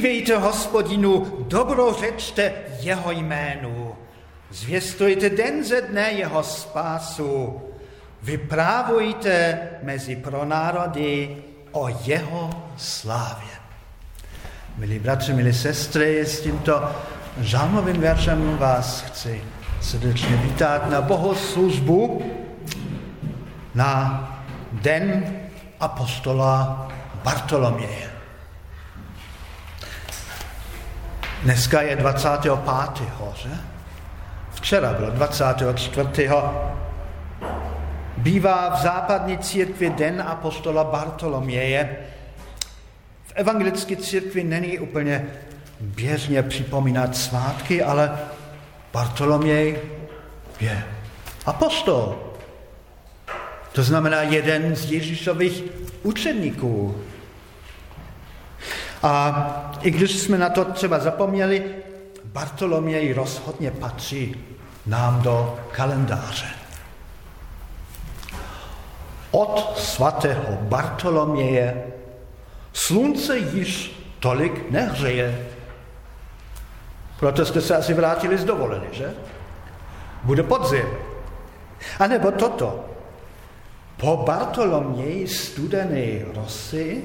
Zpívejte hospodinu, dobrořečte jeho jménu. Zvěstujte den ze dne jeho spásu. Vyprávujte mezi pronárody o jeho slávě. Milí bratři, milí sestry, s tímto žalmovým veršem vás chci srdečně vítat na bohoslužbu na den apostola Bartoloměje. Dneska je 25. Že? Včera bylo 24. Bývá v západní církvi den apostola Bartoloměje. V evangelické církvi není úplně běžně připomínat svátky, ale Bartoloměj je apostol. To znamená jeden z Ježíšových učedníků. A i když jsme na to třeba zapomněli, Bartoloměj rozhodně patří nám do kalendáře. Od svatého Bartoloměje slunce již tolik nehřeje. Proto jste se asi vrátili z dovoleny, že? Bude podzim. A nebo toto. Po Bartoloměji studené rosy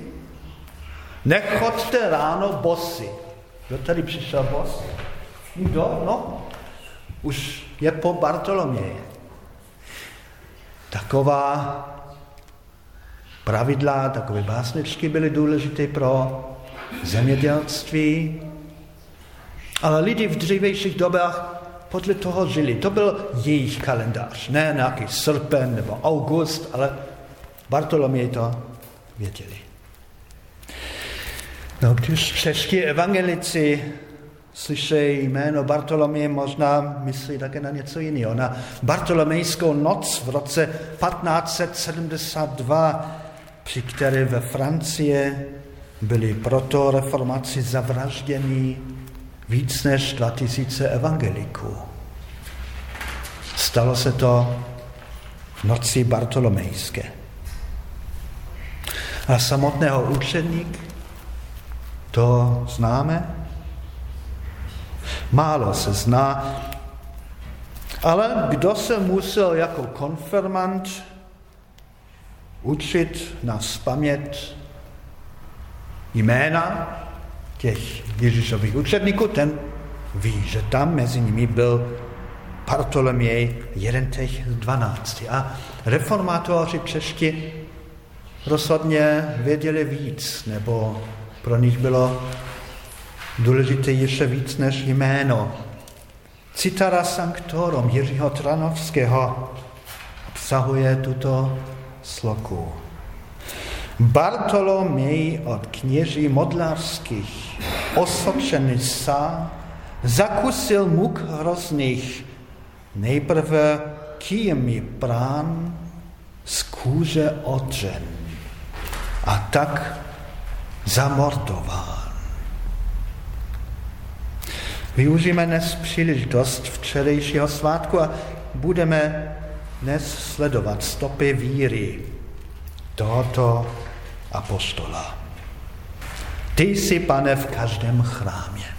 nechoďte ráno bosy. Kdo tady přišel bos? Nikdo? No, už je po Bartoloměji. Taková pravidla, takové básničky byly důležité pro zemědělství, ale lidi v dřívějších dobách podle toho žili. To byl jejich kalendář, ne nějaký srpen nebo august, ale Bartoloměj to věděli. No, když čeští evangelici slyší jméno Bartoloměje, možná myslí také na něco jiného. Na Bartolomejskou noc v roce 1572, při které ve Francii byli proto reformaci zavražděni víc než 2000 evangeliků. Stalo se to v noci bartolomejské. A samotného učeník, to známe, málo se zná, ale kdo se musel jako konfirmant učit na spamět jména těch Ježíšových učedníků, ten ví, že tam mezi nimi byl Bartoloměj, jeden těch dvanácti. A reformátoři čeští rozhodně věděli víc, nebo pro nich bylo důležité ještě víc než jméno. Citara Sanctorum Jiřího Tranovského obsahuje tuto sloku. Bartoloměj od kněží modlarských, osočený sa, zakusil muk hrozných, nejprve kýjemi prán z kůže odřen a tak zamordován. Využijeme dnes příležitost včerejšího svátku a budeme dnes sledovat stopy víry tohoto apostola. Ty jsi, pane, v každém chrámě.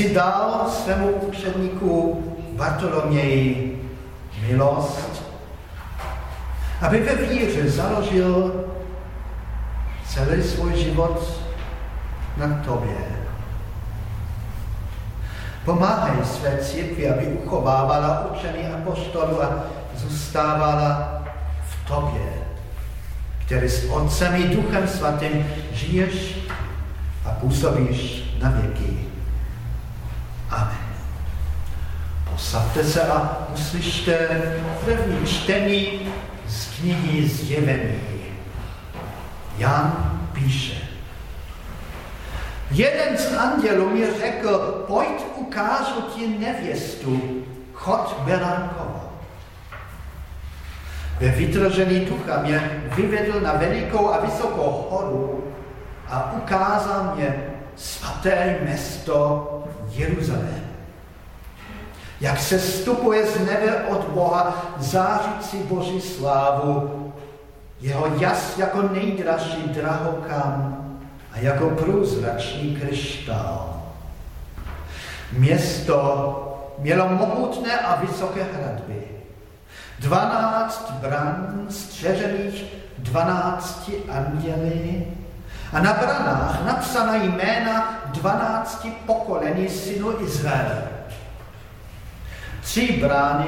Si dal svému učedníku Bartoloměji milost, aby ve víře založil celý svůj život na tobě. Pomáhej své církvi, aby uchovávala učení apostolů a zůstávala v tobě, který s Otcem i Duchem Svatým žiješ a působíš na věky. Amen. Posaďte se a uslyšte první čtení z knihy Zjevení. Jan píše. Jeden z andělů mi řekl, pojď ukážu ti nevěstu, chod Beránkova. Ve vytržení ducha mě vyvedl na velikou a vysokou horu a ukázal mě svaté město Jeruzalém. Jak se stupuje z nebe od Boha zářící Boží slávu, jeho jas jako nejdražší drahokam a jako průzračný kryštál. Město mělo mohutné a vysoké hradby. Dvanáct bran střežených dvanácti anděli a na branách napsaná jména dvanácti pokolení synu Izraele. Tři brány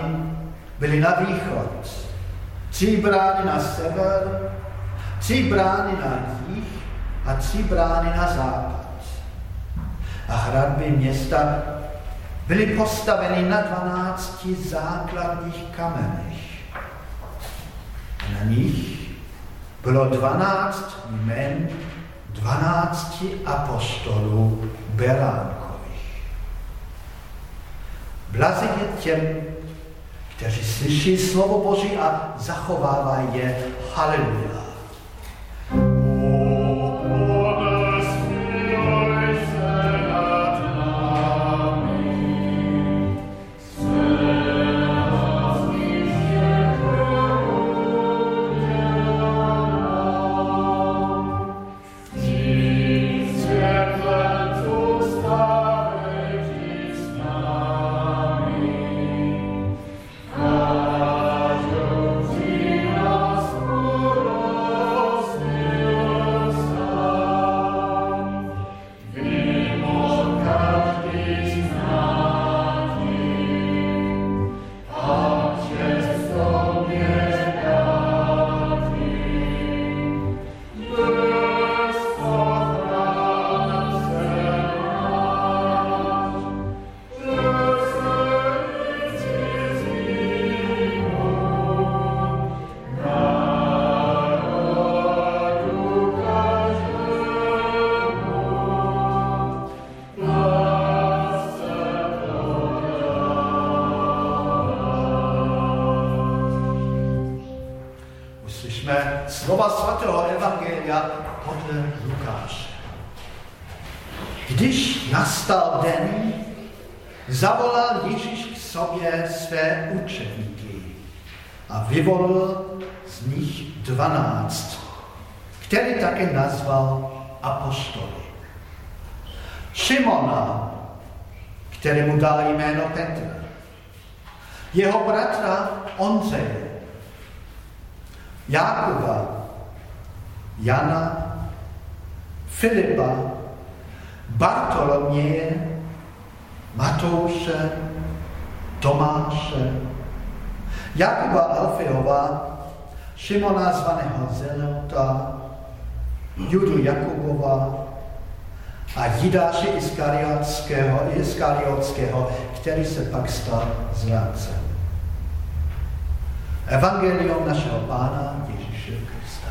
byly na východ, tři brány na sever, tři brány na jih a tři brány na západ. A hradby města byly postaveny na dvanácti základních kamenech. Na nich bylo dvanáct jmen dvanácti apostolů Beránkových. Blaze je těm, kteří slyší slovo Boží a zachovávají je. Haleluja. Vyvolil z nich dvanáct, který také nazval apostoly. Šimona, kterému dal jméno Petr, jeho bratra Ondřeje, Jákuba, Jana, Filipa, Bartoloměje, Matouše, Tomáše, Jakuba Alfeova, Šimona zvaného Zelota, Judu Jakubova a Jidáše Iskariotského, Iskariotského, který se pak stal zrádcem. Evangelium našeho Pána Ježíše Krista.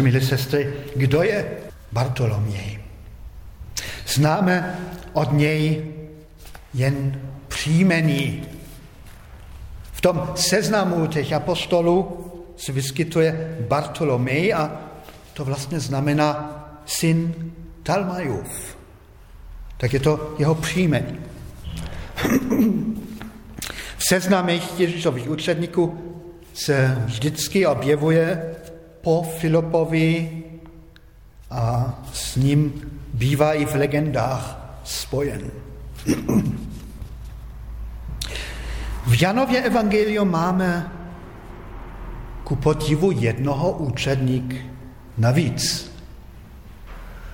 Bratři, milí sestry, kdo je Bartoloměj? Známe od něj jen příjmení. V tom seznamu těch apostolů se vyskytuje Bartolomej a to vlastně znamená syn Talmajův. Tak je to jeho příjmení. V seznamech Ježíšových učedníků se vždycky objevuje po Filipovi a s ním bývá i v legendách spojen. V Janově evangeliu máme ku podivu jednoho učedník navíc.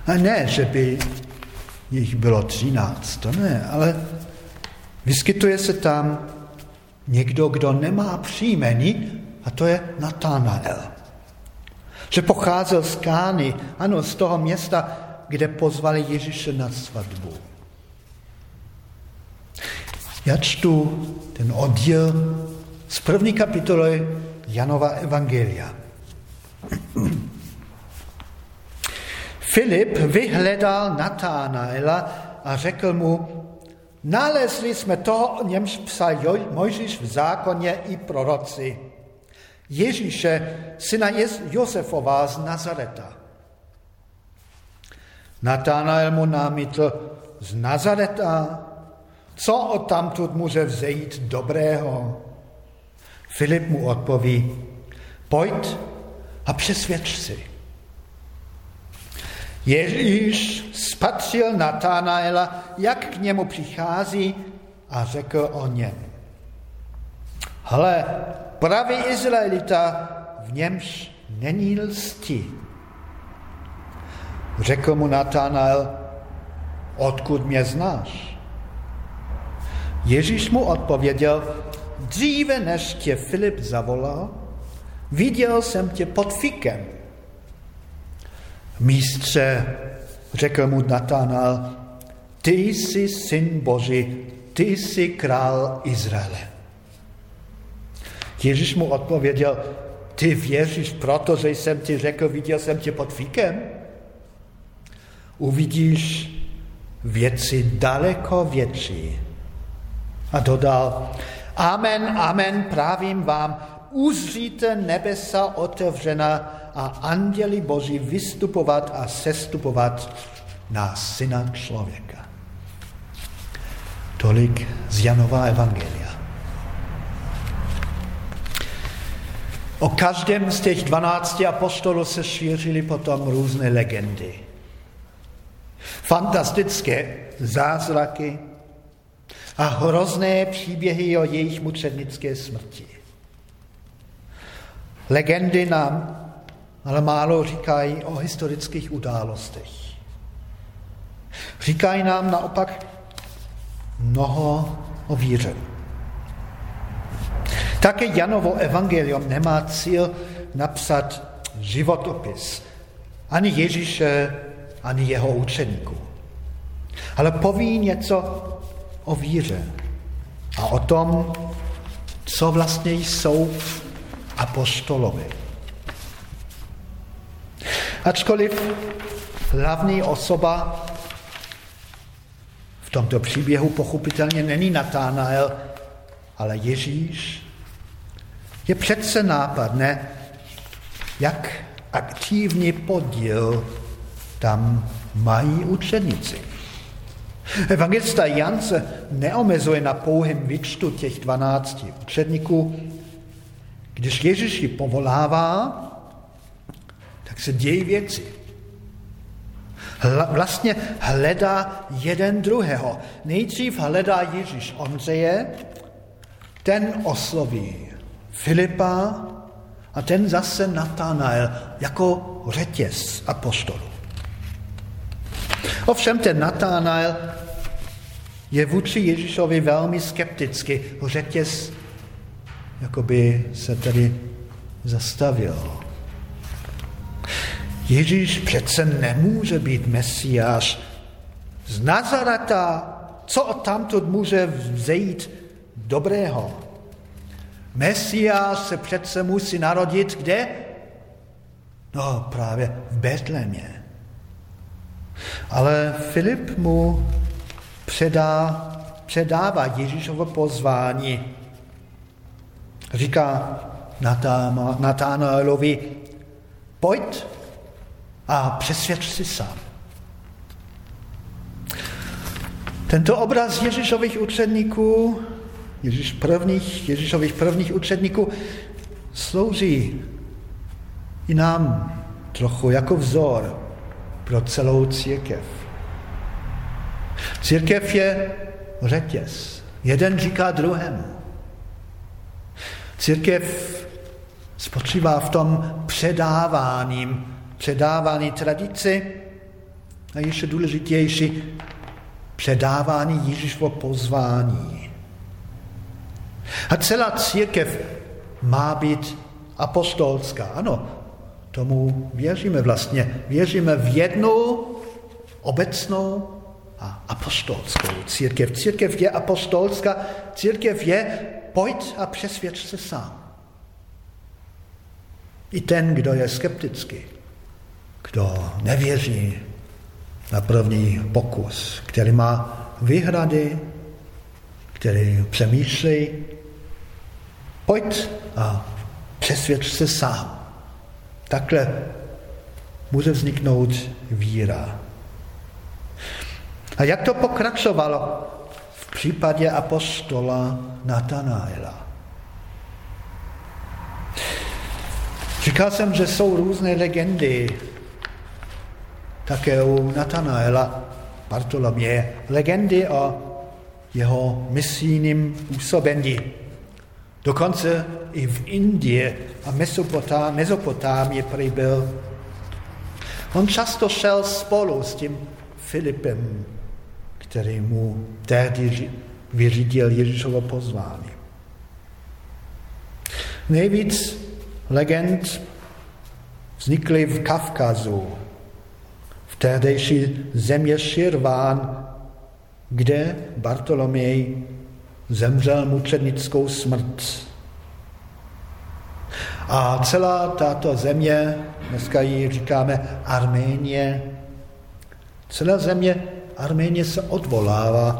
A ne, že by jich bylo třináct, to ne, ale vyskytuje se tam někdo, kdo nemá příjmení, a to je Nathanael. Že pocházel z Kány, ano, z toho města, kde pozvali Ježíše na svatbu. Já čtu ten oddíl z první kapitoly Janova Evangelia. Filip vyhledal Natánaela a řekl mu, nalezli jsme toho, o němž psal Mojžíš v zákoně i proroci. Ježíše, syna Josefova z Nazareta. Natánael mu námitl, z Nazareta, co od tamtud může vzejít dobrého? Filip mu odpoví, pojď a přesvědč si. Ježíš spatřil Natánaela, jak k němu přichází a řekl o něm. Hle, pravý Izraelita, v němž není lsti. Řekl mu Natánael, odkud mě znáš? Ježíš mu odpověděl, dříve než tě Filip zavolal, viděl jsem tě pod fikem. Místře, řekl mu Natánael, ty jsi syn Boží, ty jsi král Izraele. Ježíš mu odpověděl, ty věříš proto, že jsem ti řekl, viděl jsem tě pod fíkem? Uvidíš věci daleko větší. A dodal, amen, amen, právím vám, uzříte nebesa otevřena a anděli Boží vystupovat a sestupovat na syna člověka. Tolik z Janova Evangelia. O každém z těch dvanácti apostolů se šířily potom různé legendy. Fantastické zázraky a hrozné příběhy o jejich mučednické smrti. Legendy nám ale málo říkají o historických událostech. Říkají nám naopak mnoho o víře. Také Janovo evangelium nemá cíl napsat životopis ani Ježíše, ani jeho učeníků. Ale poví něco o víře a o tom, co vlastně jsou apostolovi. Ačkoliv hlavní osoba v tomto příběhu pochopitelně není Natánael, ale Ježíš, je přece nápadné, jak aktivní podíl tam mají učeníci. Evangelista Jan se neomezuje na pouhém výčtu těch dvanácti učedníků. Když Ježíš ji povolává, tak se dějí věci. Hla, vlastně hledá jeden druhého. Nejdřív hledá Ježíš Ondřeje, ten osloví Filipa a ten zase Natanael jako řetěz apostolů. Ovšem ten Natanael je vůči Ježíšovi velmi skepticky. Řetěz jakoby se tady zastavil. Ježíš přece nemůže být mesiáš z Nazareta. Co od tamtud může vzejít dobrého? Mesiáš se přece musí narodit kde? No právě v Betlémě. Ale Filip mu předá, předává Ježíšovo pozvání. Říká Natánaelovi, pojď a přesvědč si sám. Tento obraz Ježíšových učedníků, Ježíš prvních, Ježíšových prvních učedníků slouží i nám trochu jako vzor pro celou církev. Církev je řetěz. Jeden říká druhému. Církev spočívá v tom předáváním, předávání tradici a ještě důležitější předávání Ježíšovo pozvání. A celá církev má být apostolská. Ano, tomu věříme vlastně. Věříme v jednu obecnou a apostolskou církev. Církev je apostolská, církev je pojď a přesvědč se sám. I ten, kdo je skeptický, kdo nevěří na první pokus, který má výhrady, který přemýšlí, pojď a přesvědč se sám. Takhle může vzniknout víra. A jak to pokračovalo v případě apostola Natanaela? Říkal jsem, že jsou různé legendy také u Natanaela Bartoloměje. Legendy o jeho misijním působení. Dokonce i v Indii a Mezopotámii prý byl. On často šel spolu s tím Filipem, který mu tehdy vyřídil Ježíšovo pozvání. Nejvíc legend vznikly v Kavkazu, v tehdejší země Širván, kde Bartolomej zemřel mučenickou smrt. A celá tato země, dneska ji říkáme Arménie, celá země Arménie se odvolává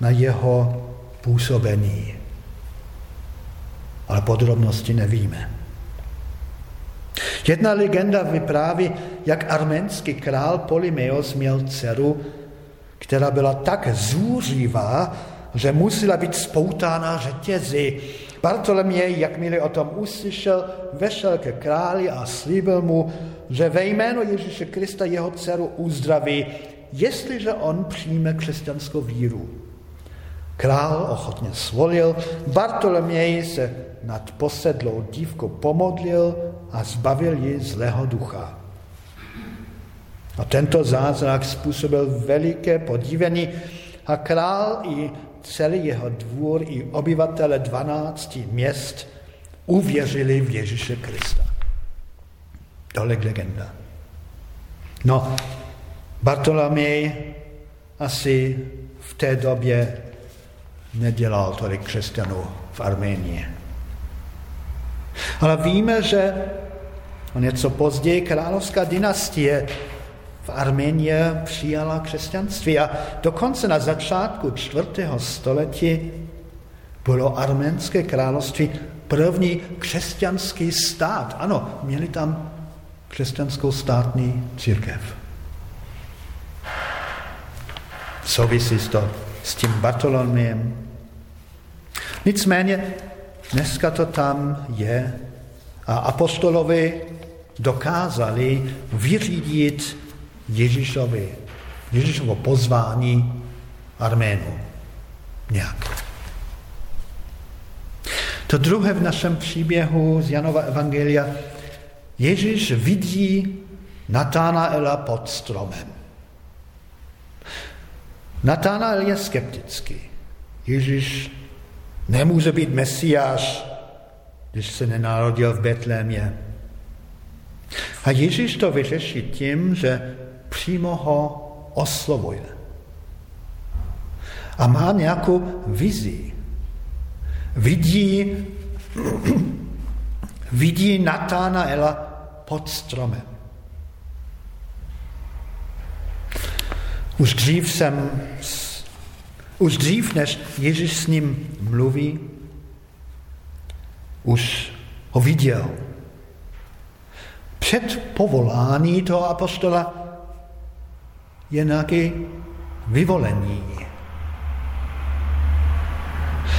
na jeho působení. Ale podrobnosti nevíme. Jedna legenda vypráví, jak arménský král Polymeos měl dceru, která byla tak zůřivá, že musela být spoutána řetězy. Bartoloměj, jakmile o tom uslyšel, vešel ke králi a slíbil mu, že ve jméno Ježíše Krista jeho dceru uzdraví, jestliže on přijme křesťanskou víru. Král ochotně svolil, Bartoloměj se nad posedlou dívkou pomodlil a zbavil ji zlého ducha. A tento zázrak způsobil veliké podívení a král i celý jeho dvůr i obyvatele 12 měst uvěřili v Ježíše Krista. Tolik legenda. No, Bartolomej asi v té době nedělal tolik křesťanů v Arménii. Ale víme, že o něco později královská dynastie v Arménii přijala křesťanství a dokonce na začátku čtvrtého století bylo arménské království první křesťanský stát. Ano, měli tam křesťanskou státní církev. Souvisí to s tím Bartolomiem. Nicméně dneska to tam je a apostolovi dokázali vyřídit Ježíšovi, Ježíšovo pozvání Arménu. Nějak. To druhé v našem příběhu z Janova Evangelia, Ježíš vidí Natánaela pod stromem. Natánael je skeptický. Ježíš nemůže být mesiáš, když se nenarodil v Betlémě. A Ježíš to vyřeší tím, že přímo ho oslovuje. A má nějakou vizi. Vidí, vidí Natánaela pod stromem. Už dřív jsem, už dřív, než Ježíš s ním mluví, už ho viděl. Před povolání toho apostola je nějaké vyvolení.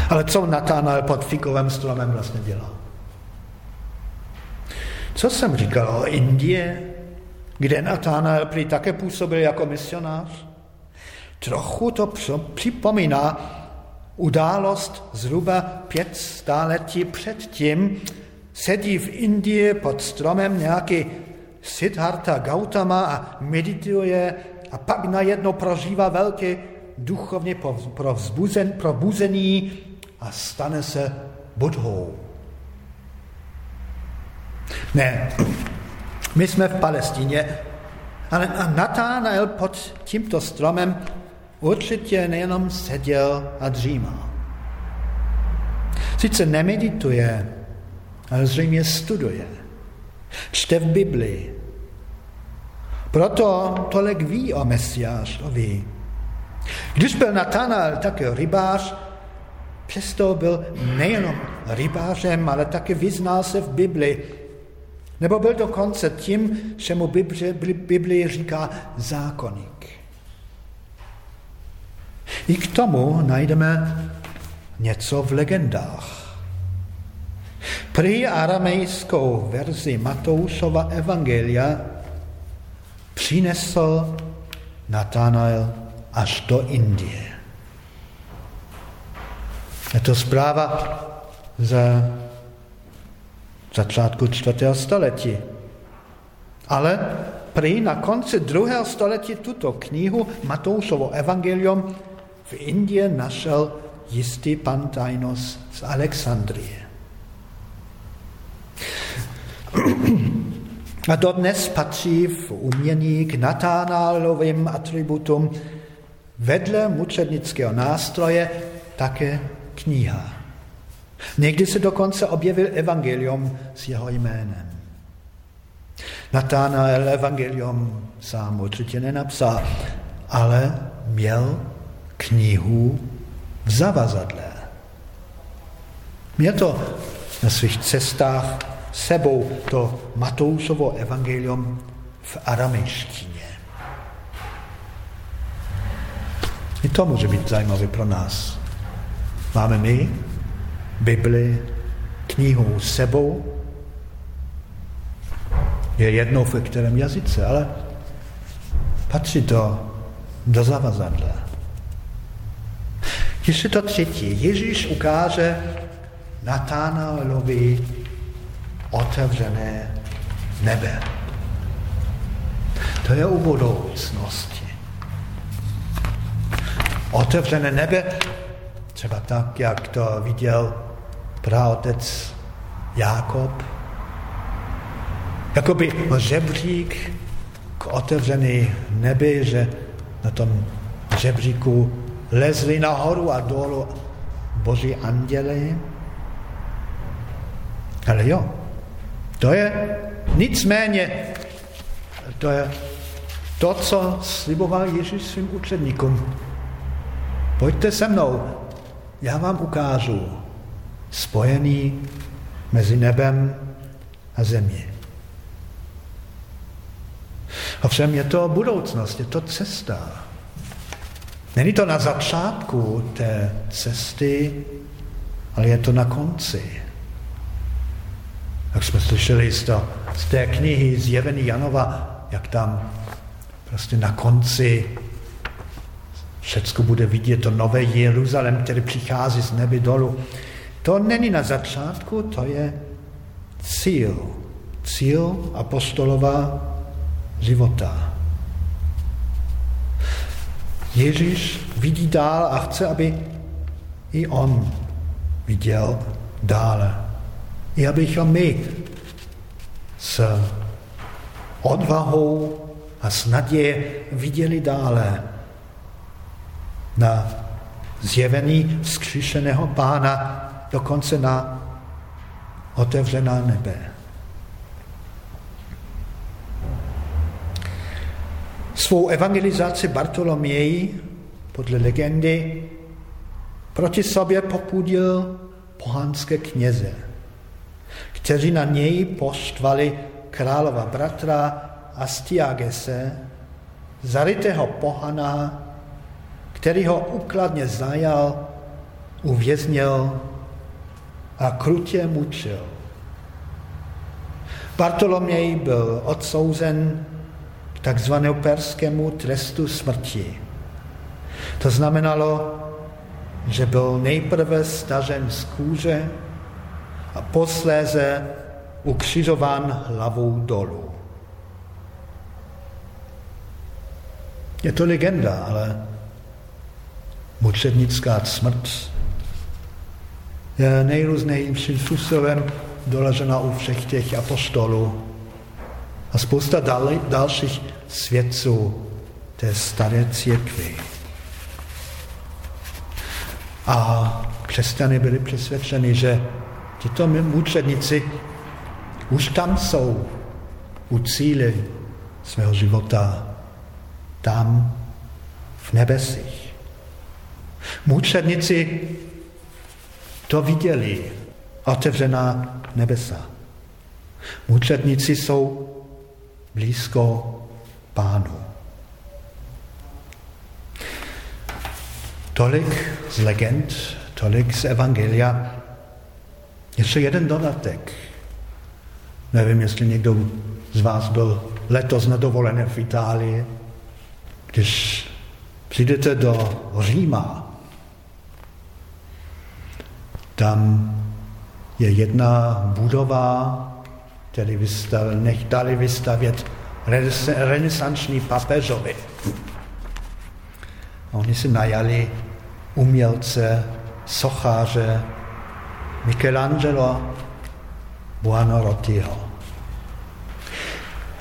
Ale co Natánael pod fikovým stromem vlastně dělal? Co jsem říkal o Indie, kde Natánael prý také působil jako misionář? Trochu to připomíná událost zhruba pět stáletí předtím. Sedí v Indii pod stromem nějaký Siddhartha Gautama a medituje a pak najednou prožívá velké duchovně probuzení a stane se budhou. Ne, my jsme v Palestině, ale Natánael pod tímto stromem určitě nejenom seděl a dřímal. Sice nemedituje, ale zřejmě studuje. Čte v Biblii. Proto tolik ví o Mesiášovi. Když byl Natanael také rybář, přesto byl nejenom rybářem, ale také vyznal se v Bibli. Nebo byl dokonce tím, čemu Bibli říká zákonník. I k tomu najdeme něco v legendách. Prý aramejskou verzi Matoušova evangelia přinesl Natanael až do Indie. Je to zpráva ze začátku čtvrtého století. Ale prý na konci druhého století tuto knihu Matoušovo evangelium v Indii našel jistý Pantainos z Alexandrie. A dodnes patří v umění k natánálovým atributům vedle mučednického nástroje také kniha. Někdy se dokonce objevil evangelium s jeho jménem. Natánael evangelium sám určitě nenapsal, ale měl knihu v zavazadle. Měl to na svých cestách sebou to Matoušovo evangelium v aramejštině. I to může být zajímavé pro nás. Máme my Bibli, knihu sebou. Je jedno v kterém jazyce, ale patří to do zavazadla. Ještě to třetí. Ježíš ukáže Natánaelovi otevřené nebe. To je u budoucnosti. Otevřené nebe, třeba tak, jak to viděl praotec Jákob, jakoby žebřík k otevřený nebi, že na tom žebříku lezli nahoru a dolů boží anděli. Ale jo, to je nicméně, to je to, co sliboval Ježíš svým učedníkům. Pojďte se mnou, já vám ukážu, spojený mezi nebem a zemí. Ovšem je to budoucnost, je to cesta. Není to na začátku té cesty, ale je to na konci. Jak jsme slyšeli z, to, z té knihy Zjevený Janova, jak tam prostě na konci všecko bude vidět to nové Jeruzalém, který přichází z nebe dolů. To není na začátku, to je cíl. Cíl apostolova života. Ježíš vidí dál a chce, aby i on viděl dále. I abychom my s odvahou a s naděje viděli dále na zjevení vzkříšeného pána, dokonce na otevřená nebe. Svou evangelizaci Bartoloměji podle legendy proti sobě popudil pohanské kněze, kteří na něj poštvali králova bratra Astiagese, zarytého pohana, který ho ukladně zajal, uvěznil a krutě mučil. Bartoloměj byl odsouzen k takzvanému perskému trestu smrti. To znamenalo, že byl nejprve stažen z kůže a posléze ukřižován hlavou dolů. Je to legenda, ale mučednická smrt je nejrůznějším způsobem doložena u všech těch apostolů a spousta dal, dalších svědců té staré církvy. A křesťany byli přesvědčeni, že tito mučedníci už tam jsou u cíle svého života, tam v nebesích. Mučedníci to viděli, otevřená nebesa. Mučedníci jsou blízko pánu. Tolik z legend, tolik z Evangelia. Ještě jeden dodatek. Nevím, jestli někdo z vás byl letos na dovolené v Itálii. Když přijdete do Říma, tam je jedna budova, který vystav, nech dali vystavět renesanční papežovi. A oni si najali umělce, socháře Michelangelo Buonarrotiho.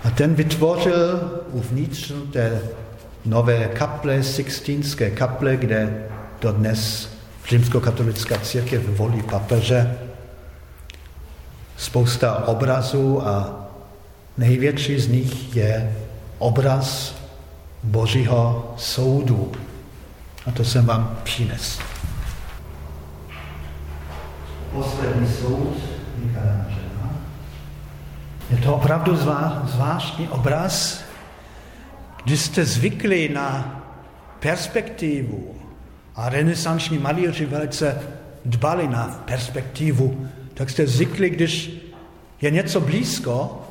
A ten vytvořil uvnitř té nové kaple, Sixtínské kaple, kde dodnes římskokatolická církev volí papeže, spousta obrazů a největší z nich je obraz Božího soudu. A to jsem vám přines. Poslední soud Michelangela. Je to opravdu zvláštní obraz, když jste zvykli na perspektivu a renesanční malíři velice dbali na perspektivu, tak jste zvykli, když je něco blízko,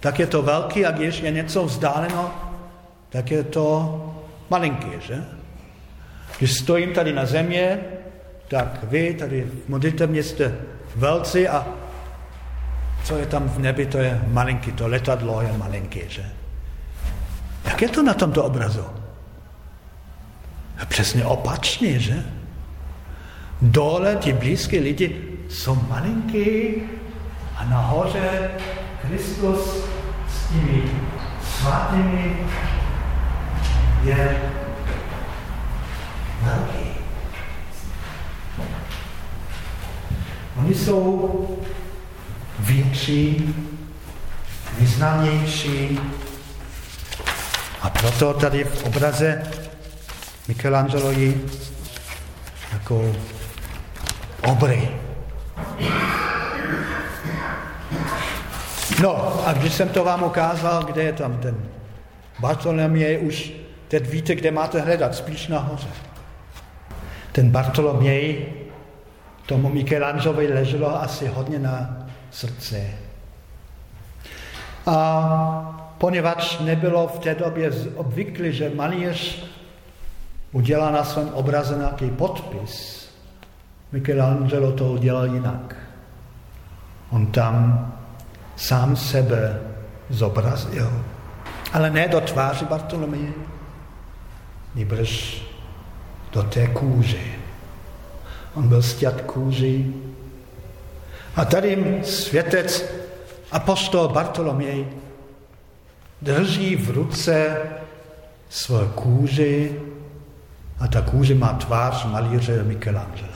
tak je to velký a když je něco vzdáleno, tak je to malinký, že? Když stojím tady na země, tak vy tady v modlitevně jste velcí a co je tam v nebi, to je malinký, to letadlo je malinký, že? Jak je to na tomto obrazu? Přesně opačně, že? Dole ti blízké lidi jsou malinký a nahoře Kristus s těmi svatými je velký. Oni jsou větší, významnější a proto tady v obraze Michelangelo ji jako obry. No a když jsem to vám ukázal, kde je tam ten Bartoloměj, už teď víte, kde máte hledat, spíš nahoře ten Bartoloměj tomu Michelangelovi leželo asi hodně na srdci. A poněvadž nebylo v té době obvyklé, že malíř udělá na svém obraze nějaký podpis, Michelangelo to udělal jinak. On tam sám sebe zobrazil. Ale ne do tváře Bartolomeje, nýbrž do té kůže. On byl stět kůži. A tady světec apostol Bartoloměj drží v ruce svou kůži a ta kůže má tvář malíře Michelangela.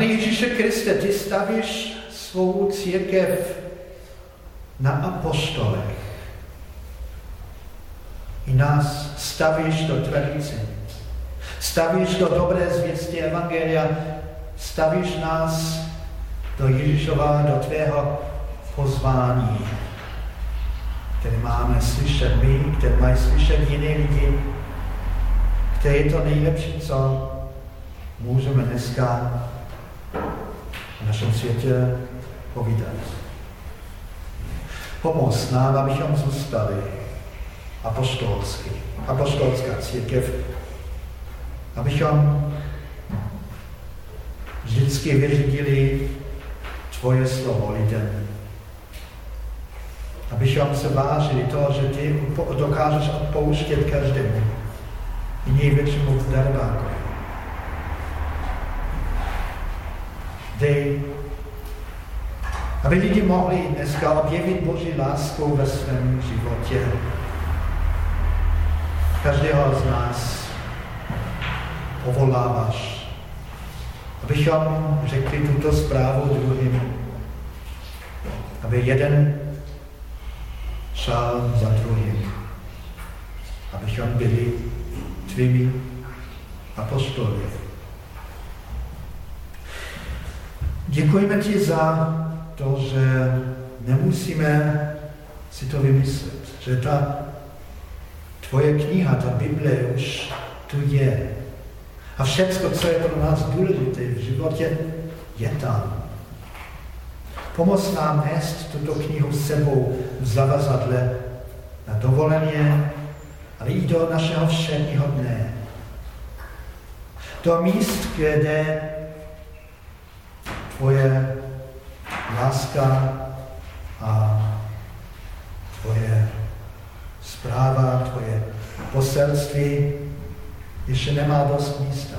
Pane Ježíše Kriste, ty stavíš svou církev na apostolech. I nás stavíš do tradice. Stavíš do dobré zvěstí Evangelia. Stavíš nás do Ježíšova, do tvého pozvání, které máme slyšet my, které mají slyšet jiné lidi, které je to nejlepší, co můžeme dneska v našem světě povídat. Pomoz nám, abychom zůstali apostolský, apostolská církev, abychom vždycky vyřídili tvoje slovo lidem. Abychom se vážili toho, že ty dokážeš odpouštět každému. I největšímu darovákovi. Dej, aby lidi mohli dneska objevit Boží lásku ve svém životě. Každého z nás povoláváš, abychom řekli tuto zprávu druhým, aby jeden šel za druhým, abychom byli tvými apostoly. Děkujeme ti za to, že nemusíme si to vymyslet, že ta tvoje kniha, ta Bible už tu je. A všechno, co je pro nás důležité v životě, je tam. Pomoz nám nést tuto knihu s sebou v zavazadle na dovoleně, ale i do našeho všedního dne. Do míst, kde tvoje láska a tvoje zpráva, tvoje poselství ještě nemá dost místa.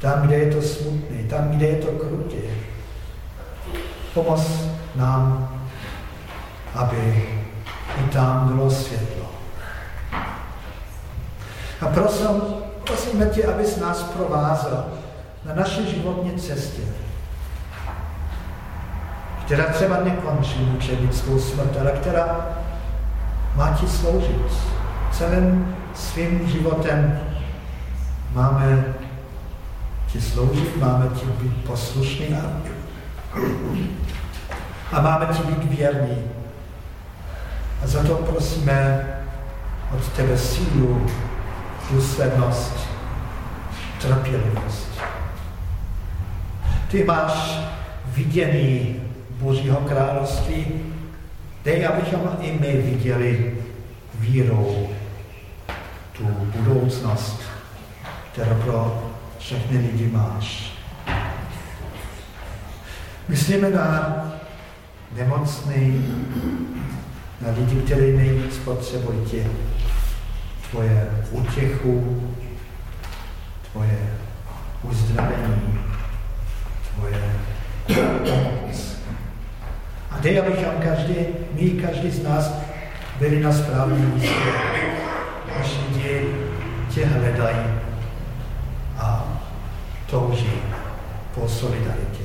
Tam, kde je to smutné, tam, kde je to krutě, pomoz nám, aby i tam bylo světlo. A prosím, prosíme tě, abys nás provázel na naší životní cestě, která třeba nekončí mučenickou smrt, ale která má ti sloužit. Celým svým životem máme ti sloužit, máme ti být poslušný a, a máme ti být věrní. A za to prosíme od tebe sílu, důslednost, trpělivost. Ty máš vidění Božího království, dej, abychom i my viděli vírou tu budoucnost, kterou pro všechny lidi máš. Myslíme na nemocný, na lidi, kteří nejvíc potřebují tě, tvoje útěchu, tvoje uzdravení, tvoje pomoc. A dej, abychom každý, my, každý z nás byli na správném místě. Až lidi tě hledají a touží po solidaritě.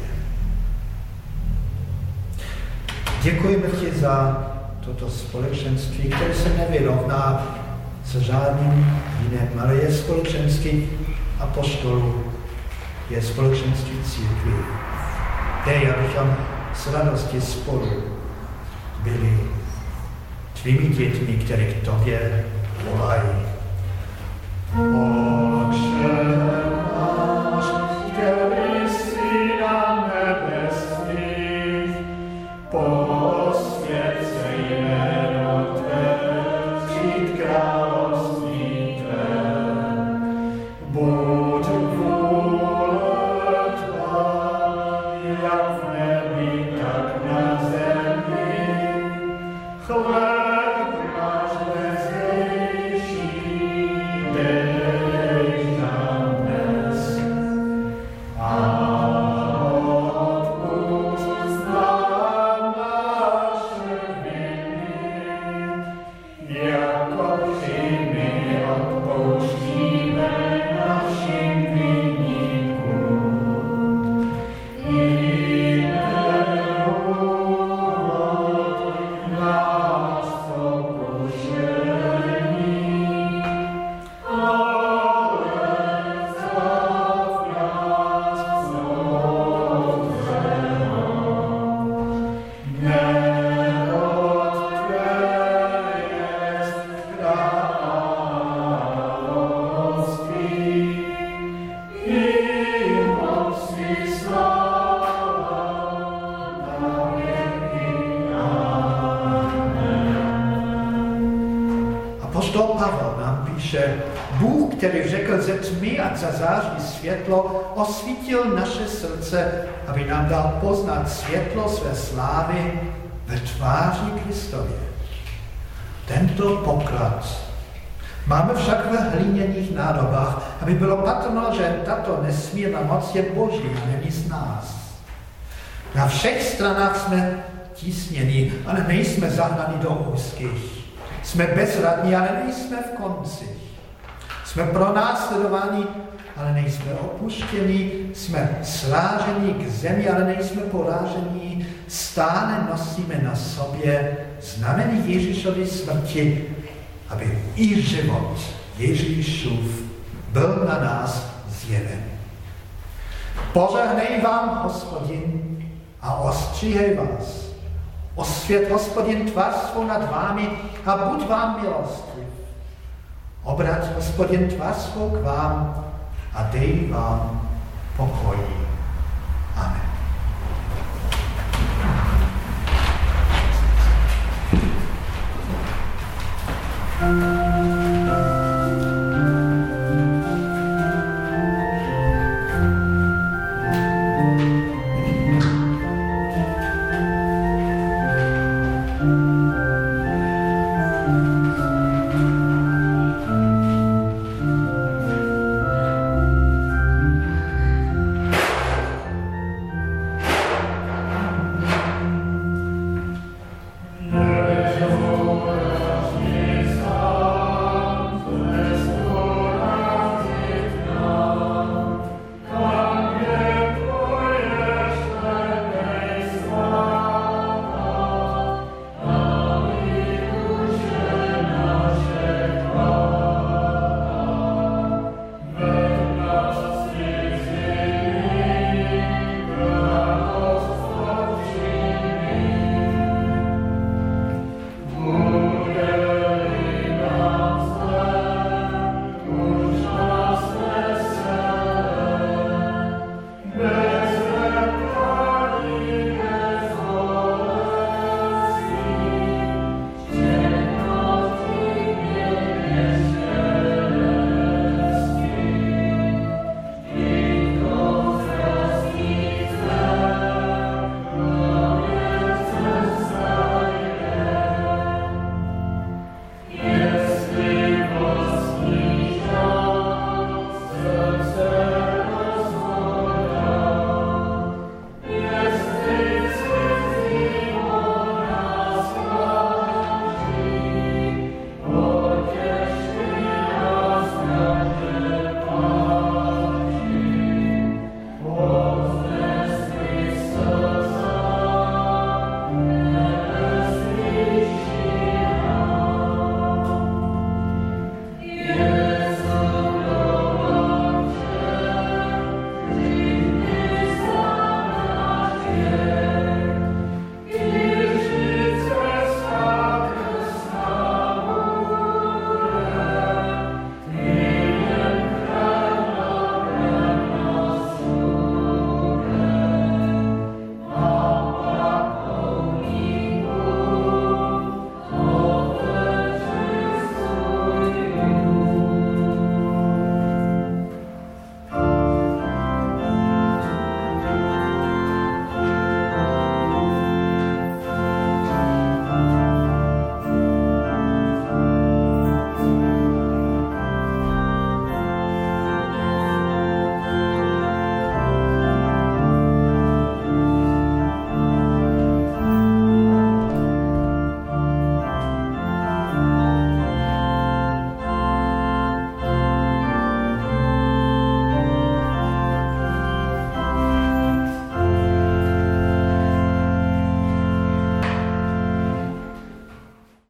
Děkujeme ti za toto společenství, které se nevyrovná se žádným jiným, ale je společenství apostolů, je společenství církví. Dej, abychom s radostí spolu byli tvými dětmi, které k tobě volají. Otče, Yeah. Dal poznat světlo své slávy ve tváři Kristově. Tento poklad máme však ve hliněných nádobách, aby bylo patrno, že tato nesmírná moc je Boží a není z nás. Na všech stranách jsme tísnění, ale nejsme zahnaní do úzkých. Jsme bezradní, ale nejsme v konci. Jsme pronásledováni, ale nejsme opuštěni. Jsme sláženi k zemi, ale nejsme poráženi. Stále nosíme na sobě znamení Ježíšovy smrti, aby i život Ježíšův byl na nás zjeven. Požehnej vám, hospodin, a ostříhej vás. Osvět hospodin tvář svou nad vámi a buď vám milostiv. Obrať hospodin tvář svou k vám a dej vám pokoj. Amen.